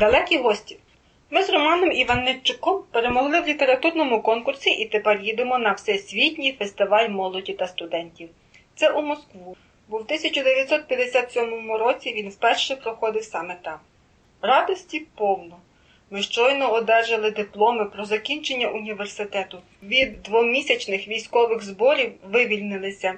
Далекі гості. Ми з Романом Іванничуком перемогли в літературному конкурсі і тепер їдемо на Всесвітній фестиваль молоді та студентів. Це у Москву, бо в 1957 році він вперше проходив саме там. Радості повно. Ми щойно одержали дипломи про закінчення університету. Від двомісячних військових зборів вивільнилися.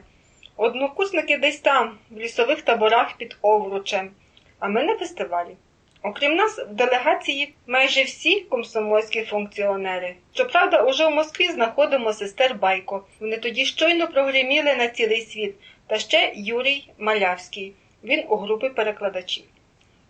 Однокурсники десь там, в лісових таборах під Овручем, а ми на фестивалі. Окрім нас, в делегації майже всі комсомольські функціонери. Щоправда, уже в Москві знаходимо сестер Байко. Вони тоді щойно прогреміли на цілий світ, та ще Юрій Малявський. Він у групі перекладачів.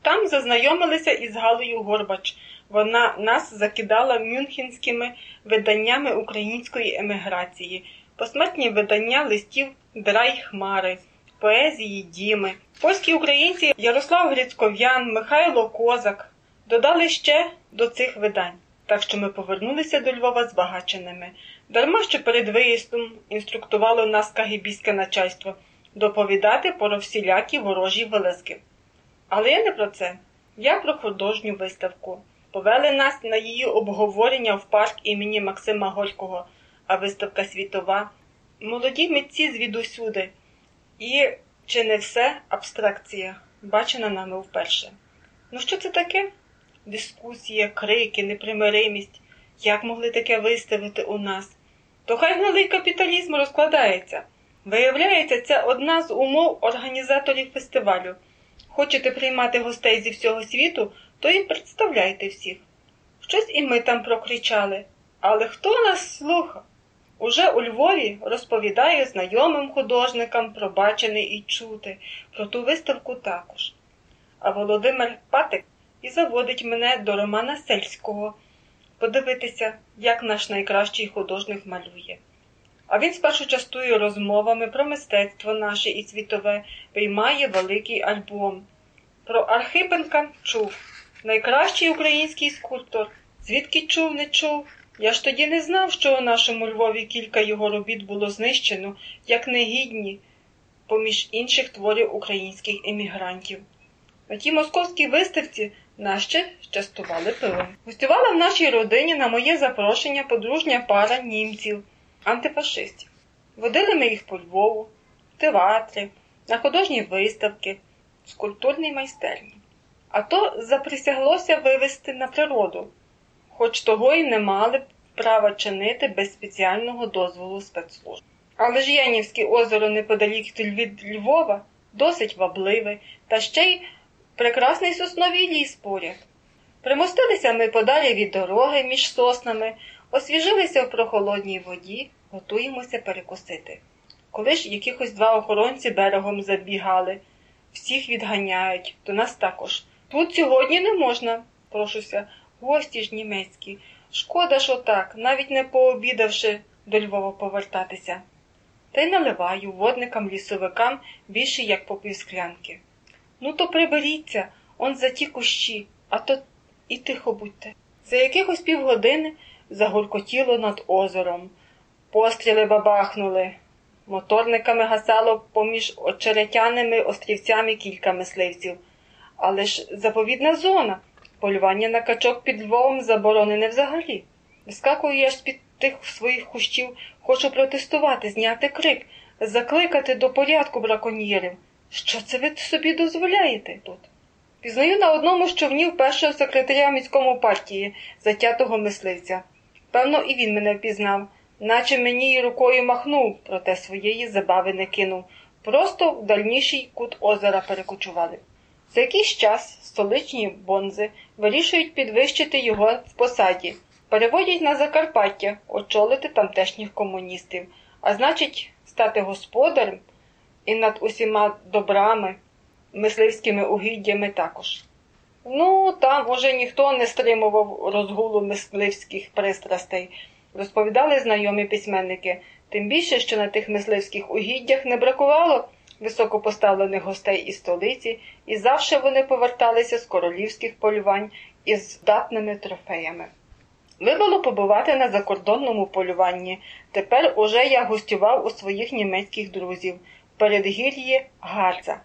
Там зазнайомилися із Галою Горбач. Вона нас закидала мюнхенськими виданнями української еміграції, посмертні видання листів Драй Хмари поезії Діми. Польські українці Ярослав Грицьков'ян, Михайло Козак додали ще до цих видань, так що ми повернулися до Львова збагаченими. Дарма що перед виїздом інструктувало нас кагібійське начальство доповідати про всілякі ворожі вилазки. Але я не про це. Я про художню виставку. Повели нас на її обговорення в парк імені Максима Горького, а виставка світова. Молоді митці звідусюди. І чи не все абстракція, бачена нами вперше? Ну що це таке? Дискусія, крики, непримиримість. Як могли таке виставити у нас? То хай гнилий капіталізм розкладається. Виявляється, це одна з умов організаторів фестивалю. Хочете приймати гостей зі всього світу, то і представляйте всіх. Щось і ми там прокричали. Але хто нас слухав? Уже у Львові розповідаю знайомим художникам про бачене і чути, про ту виставку також. А Володимир Патик і заводить мене до Романа Сельського подивитися, як наш найкращий художник малює. А він спершу частує розмовами про мистецтво наше і світове, приймає великий альбом. Про Архипенка чув найкращий український скульптор. Звідки чув, не чув. Я ж тоді не знав, що у нашому Львові кілька його робіт було знищено, як негідні, поміж інших творів українських емігрантів. На тій московській виставці нас ще частували пивом. Гостювала в нашій родині на моє запрошення подружня пара німців, антифашистів. Водили ми їх по Львову, в театри, на художні виставки, скульптурні майстерні. А то заприсяглося вивезти на природу хоч того й не мали права чинити без спеціального дозволу спецслужб. Але ж Янівське озеро неподалік від Львова досить вабливе, та ще й прекрасний сосновий ліс поряд. Примостилися ми подалі від дороги між соснами, освіжилися в прохолодній воді, готуємося перекусити. Коли ж якихось два охоронці берегом забігали, всіх відганяють, до нас також. Тут сьогодні не можна, прошуся, Гості ж німецькі. Шкода, що так, навіть не пообідавши до Львова повертатися. Та й наливаю водникам лісовикам більше, як по півсклянки. Ну, то приберіться, он за ті кущі, а то і тихо будьте. За якихось півгодини загуркотіло над озером. Постріли бабахнули. Моторниками гасало поміж очеретяними острівцями кілька мисливців. Але ж заповідна зона. Полювання на качок під Львовом заборонене взагалі. Вискакую я ж під тих своїх кущів, хочу протестувати, зняти крик, закликати до порядку браконьєрів. Що це ви собі дозволяєте тут? Пізнаю на одному з човнів першого секретаря міському партії, затятого мисливця. Певно, і він мене впізнав, наче мені й рукою махнув, проте своєї забави не кинув. Просто в дальніший кут озера перекочували. За якийсь час столичні бонзи вирішують підвищити його в посаді, переводять на Закарпаття, очолити тамтешніх комуністів, а значить, стати господарем і над усіма добрами, мисливськими угіддями також. Ну, там уже ніхто не стримував розгулу мисливських пристрастей, розповідали знайомі письменники, тим більше, що на тих мисливських угіддях не бракувало високопоставлених гостей із столиці, і завше вони поверталися з королівських полювань із здатними трофеями. Вибило побувати на закордонному полюванні. Тепер уже я гостював у своїх німецьких друзів передгір'ї Гарца.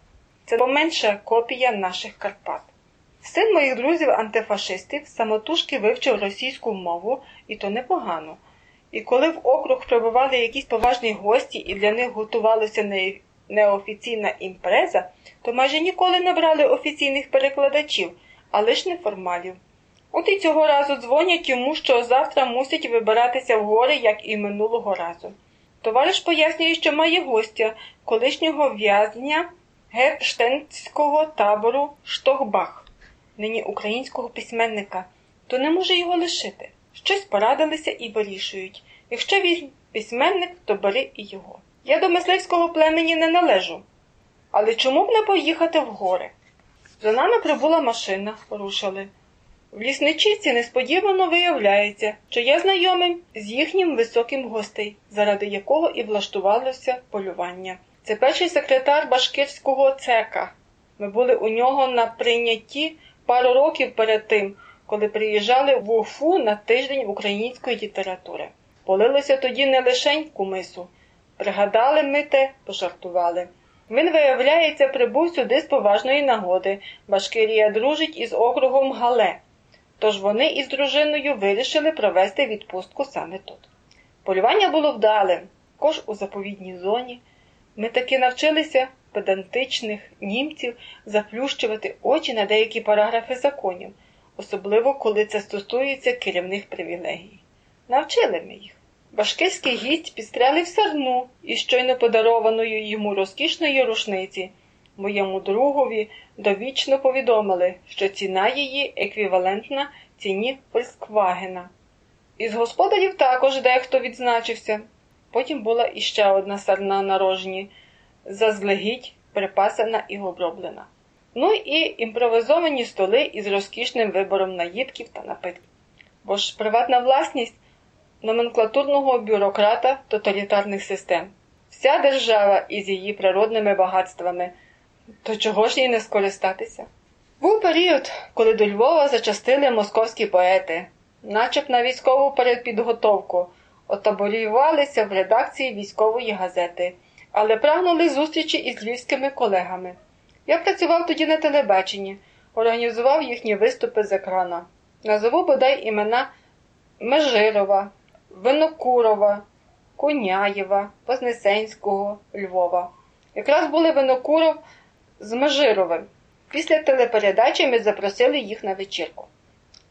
Це поменша копія наших Карпат. Син моїх друзів антифашистів самотужки вивчив російську мову, і то непогано. І коли в округ прибували якісь поважні гості і для них готувалася не... неофіційна імпреза, то майже ніколи не брали офіційних перекладачів, а лише неформалів. От і цього разу дзвонять йому, що завтра мусять вибиратися в гори, як і минулого разу. Товариш пояснює, що має гостя, колишнього в'язня герштенського табору Штохбах, нині українського письменника, то не може його лишити. Щось порадилися і вирішують. Якщо він письменник, то бери і його. Я до мисливського племені не належу. Але чому б не поїхати в гори? За нами прибула машина, рушили. В лісничівці несподівано виявляється, що я знайомий з їхнім високим гостей, заради якого і влаштувалося полювання. Це перший секретар башкирського цека. Ми були у нього на прийнятті пару років перед тим, коли приїжджали в Уфу на тиждень української літератури. Полилося тоді не лишень кумису. Пригадали ми те, пожартували. Він, виявляється, прибув сюди з поважної нагоди. Башкирія дружить із округом Гале. Тож вони із дружиною вирішили провести відпустку саме тут. Полювання було вдалим, також у заповідній зоні. Ми таки навчилися педантичних німців заплющувати очі на деякі параграфи законів, особливо коли це стосується керівних привілегій. Навчили ми їх. Башкирський гість підстрелив сарну із щойно подарованої йому розкішної рушниці. Моєму другові довічно повідомили, що ціна її еквівалентна ціні Фольксвагена. Із господарів також дехто відзначився. Потім була іще одна сарна на рожні, заздалегідь припасана і оброблена. Ну і імпровизовані столи із розкішним вибором наїдків та напитків. Бо ж приватна власність номенклатурного бюрократа тоталітарних систем. Вся держава із її природними багатствами, то чого ж їй не скористатися? Був період, коли до Львова зачастили московські поети, начеб на військову передпідготовку, отаборювалися в редакції військової газети, але прагнули зустрічі із львівськими колегами. Я працював тоді на телебаченні, організував їхні виступи з екрана. Назову бодай імена Межирова, Винокурова, Куняєва, Вознесенського, Львова. Якраз були Винокуров з Межировим. Після телепередачі ми запросили їх на вечірку.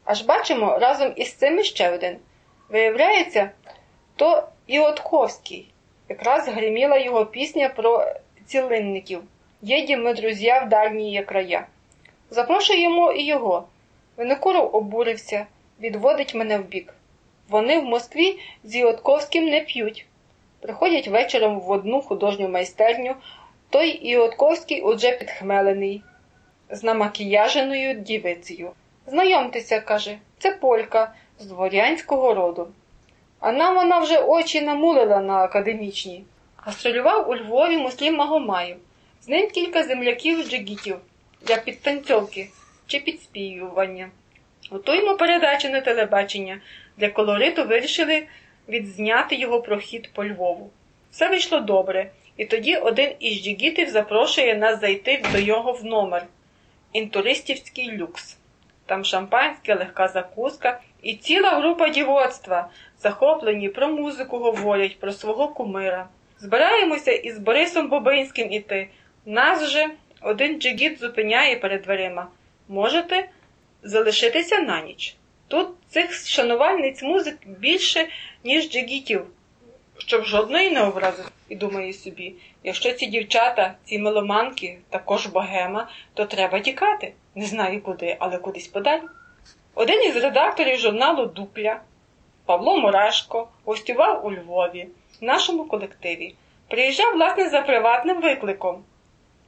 Аж бачимо разом із цим ще один. Виявляється, то Іотковський. Якраз гриміла його пісня про цілинників. Їдім ми, друзі, в дальні края. Запрошуємо і його. Винокуров обурився, відводить мене вбік. Вони в Москві з Іотковським не п'ють. Приходять вечором в одну художню майстерню, той Іотковський уже підхмелений, з намакіяженою дівицею. Знайомтеся, каже, це полька з дворянського роду. А нам вона вже очі намулила на академічній. Гастролював у Львові Муслім Магомаєв. З ним кілька земляків джигітів для підтанцьовки чи підспівування. Готуємо передачу на телебачення. Для колориту вирішили відзняти його прохід по Львову. Все вийшло добре, і тоді один із джигітів запрошує нас зайти до його в номер інтуристівський люкс. Там шампанське, легка закуска і ціла група дівоцтва, захоплені про музику говорять, про свого кумира. Збираємося із Борисом Бобинським іти. Нас же один джигіт зупиняє перед дверима. Можете залишитися на ніч. Тут цих шанувальниць музик більше, ніж джигітів, щоб жодної не образив, і думає собі, якщо ці дівчата, ці меломанки, також богема, то треба тікати. Не знаю куди, але кудись подалі. Один із редакторів журналу Дупля, Павло Мурашко, гостював у Львові, в нашому колективі. Приїжджав, власне, за приватним викликом,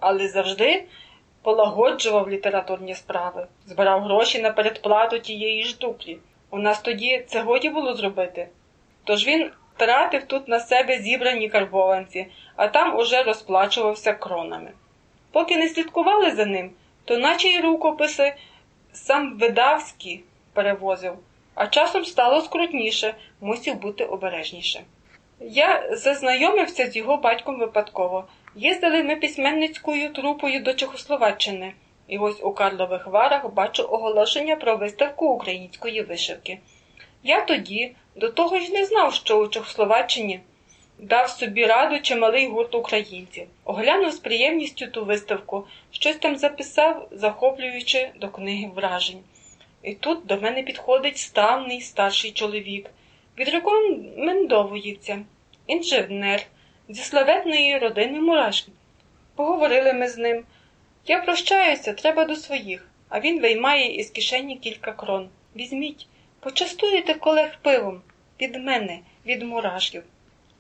але завжди полагоджував літературні справи, збирав гроші на передплату тієї ж дуплі. У нас тоді це годі було зробити. Тож він тратив тут на себе зібрані карбованці, а там уже розплачувався кронами. Поки не слідкували за ним, то наче й рукописи сам видавські перевозив, а часом стало скрутніше, мусів бути обережніше. Я зазнайомився з його батьком випадково. Їздили ми письменницькою трупою до Чехословаччини. І ось у Карлових Варах бачу оголошення про виставку української вишивки. Я тоді до того ж не знав, що у Чехословаччині дав собі раду чималий гурт українців. Оглянув з приємністю ту виставку, щось там записав, захоплюючи до книги вражень. І тут до мене підходить ставний старший чоловік, відрекомендовується, інженер зі славетної родини Мурашки. Поговорили ми з ним. Я прощаюся, треба до своїх, а він виймає із кишені кілька крон. Візьміть, почастуєте колег пивом від мене, від мурашків.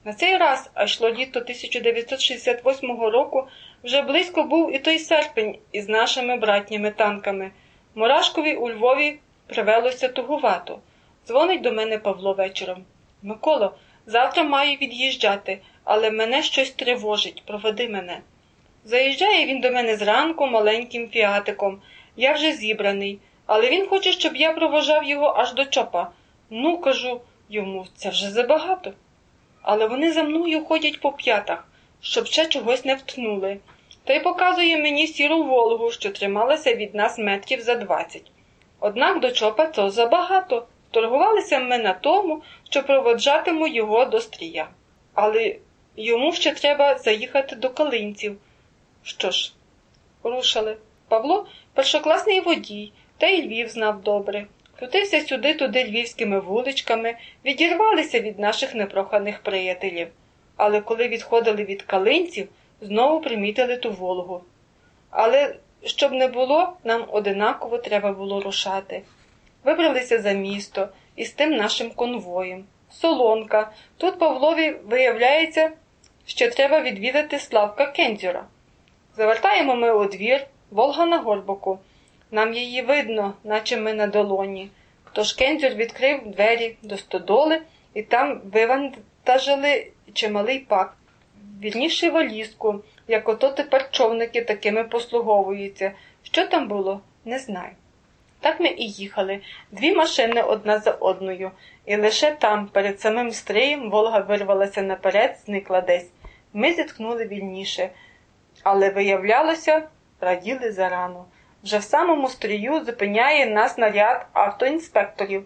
На цей раз, а йшло літо 1968 року, вже близько був і той серпень із нашими братніми танками. Мурашкові у Львові привелося тугувато. Дзвонить до мене Павло вечором. Миколо, завтра маю від'їжджати, але мене щось тривожить, проведи мене. Заїжджає він до мене зранку маленьким фіатиком. Я вже зібраний, але він хоче, щоб я провожав його аж до чопа. Ну, кажу йому, це вже забагато. Але вони за мною ходять по п'ятах, щоб ще чогось не втнули. Та й показує мені сіру Волгу, що трималася від нас метрів за двадцять. Однак до чопа то забагато. Торгувалися ми на тому, що проводжатиму його до стрія. Але йому ще треба заїхати до калинців. Що ж, рушили. Павло першокласний водій, та й Львів знав добре. Крутився сюди-туди львівськими вуличками, відірвалися від наших непроханих приятелів. Але коли відходили від калинців, знову примітили ту Волгу. Але щоб не було, нам одинаково треба було рушати. Вибралися за місто із тим нашим конвоєм. Солонка. Тут Павлові, виявляється, що треба відвідати Славка Кензюра. Завертаємо ми у двір, Волга на горбоку. Нам її видно, наче ми на долоні. Тож Кензюр відкрив двері до стодоли і там вивантажили чималий пак, вірніше валізку, як ото тепер човники такими послуговуються. Що там було, не знаю. Так ми і їхали, дві машини одна за одною, і лише там, перед самим стриєм, Волга вирвалася наперед, зникла десь. Ми зіткнули вільніше, але, виявлялося, раділи зарано. Вже в самому стрію зупиняє нас наряд автоінспекторів.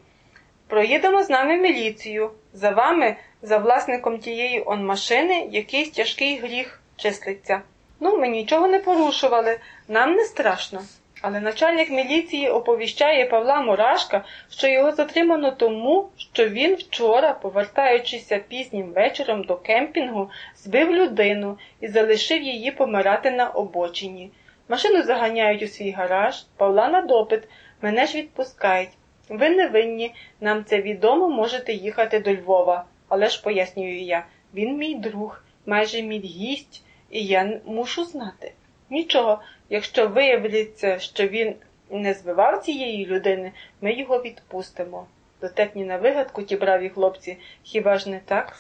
Проїдемо з нами міліцію. За вами, за власником тієї он машини, якийсь тяжкий гріх числиться. Ну, ми нічого не порушували, нам не страшно. Але начальник міліції оповіщає Павла Мурашка, що його затримано тому, що він вчора, повертаючися пізнім вечором до кемпінгу, збив людину і залишив її помирати на обочині. Машину заганяють у свій гараж, Павла на допит, мене ж відпускають. Ви не винні, нам це відомо, можете їхати до Львова. Але ж пояснюю я, він мій друг, майже мій гість, і я мушу знати. Нічого, якщо виявиться, що він не збивав цієї людини, ми його відпустимо. Дотепні на вигадку ті браві хлопці, хіба ж не так?